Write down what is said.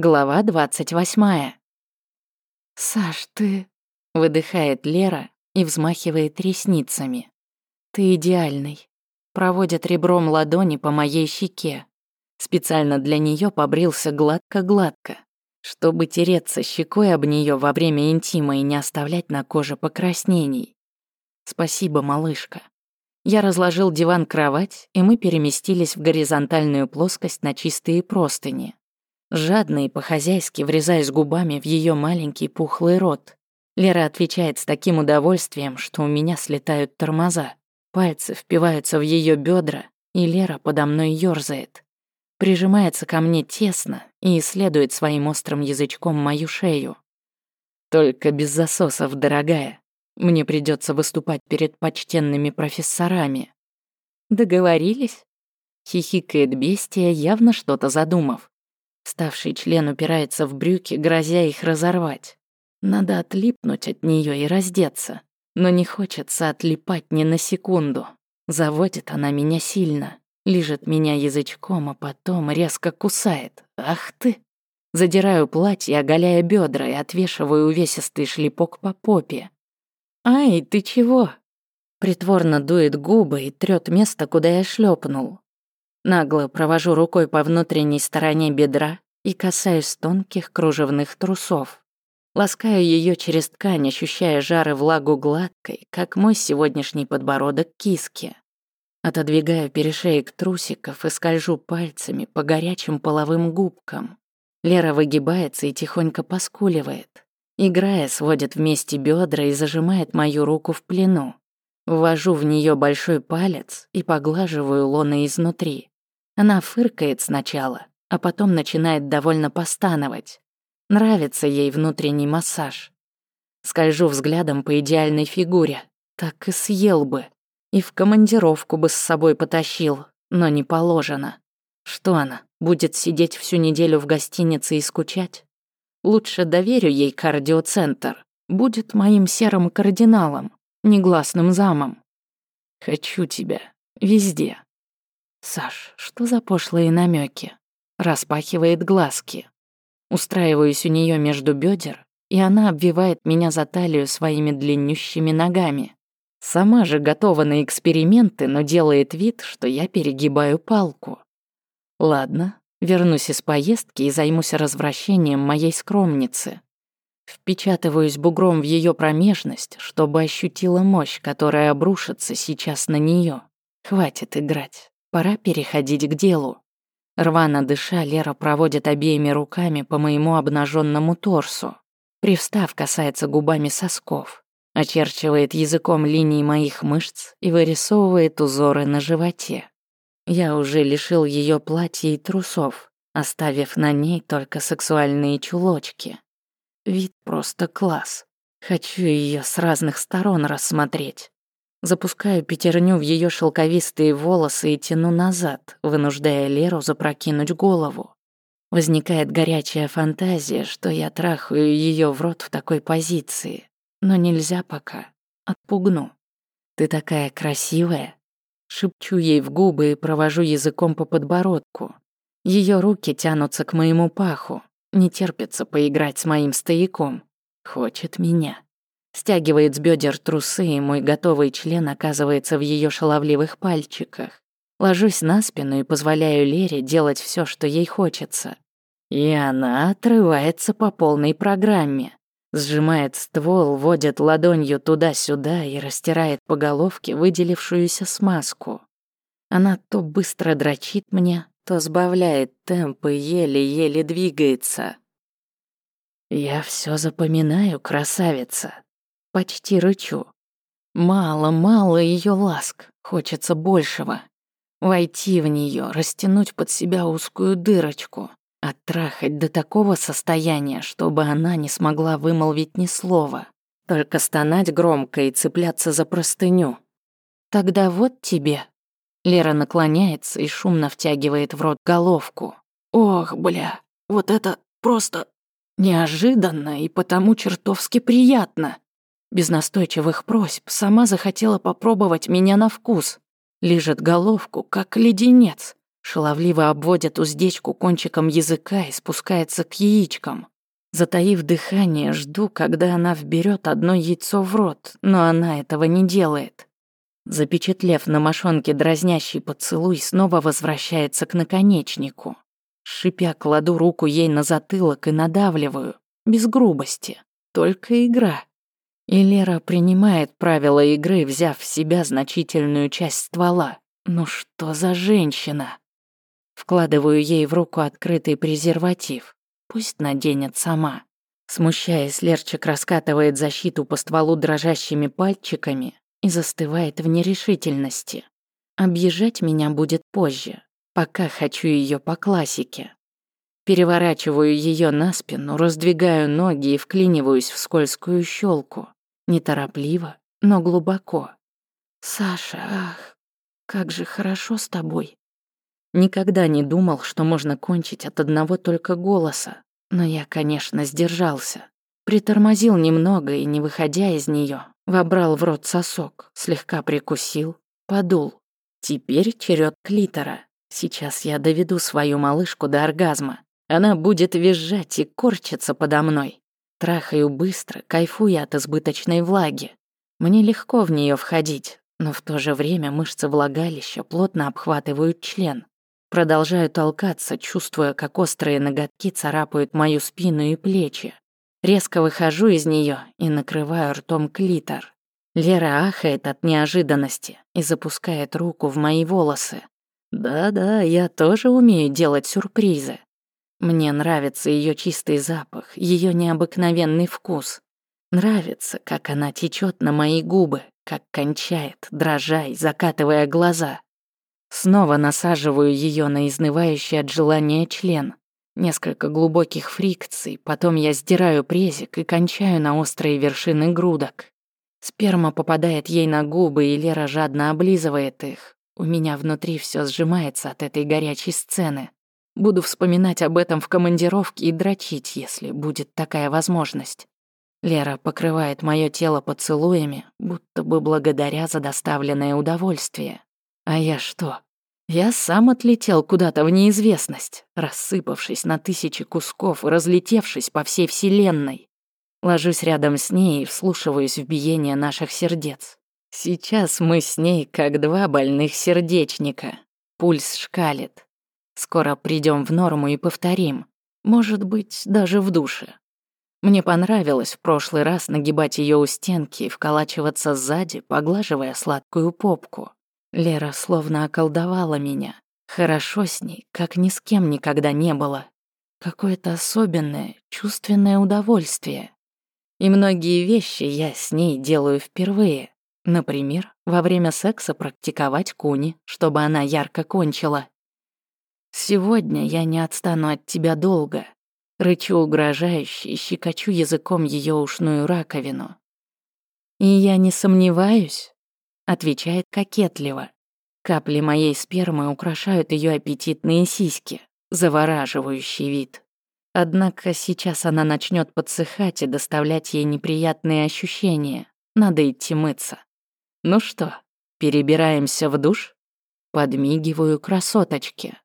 Глава двадцать восьмая. «Саш, ты...» — выдыхает Лера и взмахивает ресницами. «Ты идеальный». Проводит ребром ладони по моей щеке. Специально для нее побрился гладко-гладко, чтобы тереться щекой об нее во время интима и не оставлять на коже покраснений. Спасибо, малышка. Я разложил диван-кровать, и мы переместились в горизонтальную плоскость на чистые простыни. Жадно и по-хозяйски врезаясь губами в ее маленький пухлый рот. Лера отвечает с таким удовольствием, что у меня слетают тормоза. Пальцы впиваются в ее бедра, и Лера подо мной ёрзает. Прижимается ко мне тесно и исследует своим острым язычком мою шею. Только без засосов, дорогая. Мне придется выступать перед почтенными профессорами. Договорились? Хихикает бестия, явно что-то задумав. Ставший член упирается в брюки, грозя их разорвать. Надо отлипнуть от нее и раздеться. Но не хочется отлипать ни на секунду. Заводит она меня сильно. Лижет меня язычком, а потом резко кусает. Ах ты! Задираю платье, оголяя бедра и отвешиваю увесистый шлепок по попе. «Ай, ты чего?» Притворно дует губы и трёт место, куда я шлепнул. Нагло провожу рукой по внутренней стороне бедра и касаюсь тонких кружевных трусов. Ласкаю ее через ткань, ощущая жар и влагу гладкой, как мой сегодняшний подбородок киски. Отодвигаю перешеек трусиков и скольжу пальцами по горячим половым губкам. Лера выгибается и тихонько поскуливает. Играя, сводит вместе бедра и зажимает мою руку в плену. Ввожу в нее большой палец и поглаживаю лоно изнутри. Она фыркает сначала, а потом начинает довольно постановать. Нравится ей внутренний массаж. Скольжу взглядом по идеальной фигуре. Так и съел бы. И в командировку бы с собой потащил, но не положено. Что она, будет сидеть всю неделю в гостинице и скучать? Лучше доверю ей кардиоцентр. Будет моим серым кардиналом, негласным замом. Хочу тебя везде. Саш, что за пошлые намеки? Распахивает глазки. Устраиваюсь у нее между бедер, и она обвивает меня за талию своими длиннющими ногами. Сама же готова на эксперименты, но делает вид, что я перегибаю палку. Ладно, вернусь из поездки и займусь развращением моей скромницы. Впечатываюсь бугром в ее промежность, чтобы ощутила мощь, которая обрушится сейчас на нее. Хватит играть. Пора переходить к делу. Рвано дыша, Лера проводит обеими руками по моему обнаженному торсу. Привстав, касается губами сосков. Очерчивает языком линии моих мышц и вырисовывает узоры на животе. Я уже лишил ее платья и трусов, оставив на ней только сексуальные чулочки. Вид просто класс. Хочу ее с разных сторон рассмотреть. Запускаю пятерню в ее шелковистые волосы и тяну назад, вынуждая Леру запрокинуть голову. Возникает горячая фантазия, что я трахаю ее в рот в такой позиции. Но нельзя пока. Отпугну. «Ты такая красивая!» Шепчу ей в губы и провожу языком по подбородку. Ее руки тянутся к моему паху. Не терпится поиграть с моим стояком. Хочет меня. Стягивает с бедер трусы, и мой готовый член оказывается в ее шаловливых пальчиках. Ложусь на спину и позволяю Лере делать все, что ей хочется. И она отрывается по полной программе. Сжимает ствол, водит ладонью туда-сюда и растирает по головке выделившуюся смазку. Она то быстро дрочит мне, то сбавляет темп и еле-еле двигается. Я все запоминаю, красавица. Почти рычу. Мало-мало ее ласк, хочется большего. Войти в нее, растянуть под себя узкую дырочку, оттрахать до такого состояния, чтобы она не смогла вымолвить ни слова, только стонать громко и цепляться за простыню. Тогда вот тебе. Лера наклоняется и шумно втягивает в рот головку. Ох, бля, вот это просто неожиданно и потому чертовски приятно. Без настойчивых просьб сама захотела попробовать меня на вкус. Лежит головку, как леденец. Шаловливо обводит уздечку кончиком языка и спускается к яичкам. Затаив дыхание, жду, когда она вберет одно яйцо в рот, но она этого не делает. Запечатлев на мошонке дразнящий поцелуй, снова возвращается к наконечнику. Шипя, кладу руку ей на затылок и надавливаю, без грубости, только игра. И Лера принимает правила игры, взяв в себя значительную часть ствола. Ну что за женщина? Вкладываю ей в руку открытый презерватив. Пусть наденет сама. Смущаясь, Лерчик раскатывает защиту по стволу дрожащими пальчиками и застывает в нерешительности. Объезжать меня будет позже, пока хочу ее по классике. Переворачиваю ее на спину, раздвигаю ноги и вклиниваюсь в скользкую щелку. Неторопливо, но глубоко. «Саша, ах, как же хорошо с тобой!» Никогда не думал, что можно кончить от одного только голоса, но я, конечно, сдержался. Притормозил немного и, не выходя из нее, вобрал в рот сосок, слегка прикусил, подул. Теперь черед клитора. Сейчас я доведу свою малышку до оргазма. Она будет визжать и корчиться подо мной. Трахаю быстро, кайфуя от избыточной влаги. Мне легко в нее входить, но в то же время мышцы влагалища плотно обхватывают член. Продолжаю толкаться, чувствуя, как острые ноготки царапают мою спину и плечи. Резко выхожу из нее и накрываю ртом клитор. Лера ахает от неожиданности и запускает руку в мои волосы. Да-да, я тоже умею делать сюрпризы. Мне нравится ее чистый запах, ее необыкновенный вкус. Нравится, как она течет на мои губы, как кончает, дрожа и закатывая глаза. Снова насаживаю ее на изнывающий от желания член. Несколько глубоких фрикций, потом я сдираю презик и кончаю на острые вершины грудок. Сперма попадает ей на губы, и Лера жадно облизывает их. У меня внутри все сжимается от этой горячей сцены. Буду вспоминать об этом в командировке и дрочить, если будет такая возможность. Лера покрывает мое тело поцелуями, будто бы благодаря за доставленное удовольствие. А я что? Я сам отлетел куда-то в неизвестность, рассыпавшись на тысячи кусков и разлетевшись по всей вселенной. Ложусь рядом с ней и вслушиваюсь в биение наших сердец. Сейчас мы с ней как два больных сердечника. Пульс шкалит. Скоро придем в норму и повторим. Может быть, даже в душе. Мне понравилось в прошлый раз нагибать ее у стенки и вколачиваться сзади, поглаживая сладкую попку. Лера словно околдовала меня. Хорошо с ней, как ни с кем никогда не было. Какое-то особенное, чувственное удовольствие. И многие вещи я с ней делаю впервые. Например, во время секса практиковать куни, чтобы она ярко кончила. Сегодня я не отстану от тебя долго. Рычу угрожающе и щекочу языком ее ушную раковину. И я не сомневаюсь, отвечает кокетливо. Капли моей спермы украшают ее аппетитные сиськи, завораживающий вид. Однако сейчас она начнет подсыхать и доставлять ей неприятные ощущения. Надо идти мыться. Ну что, перебираемся в душ? Подмигиваю красоточке.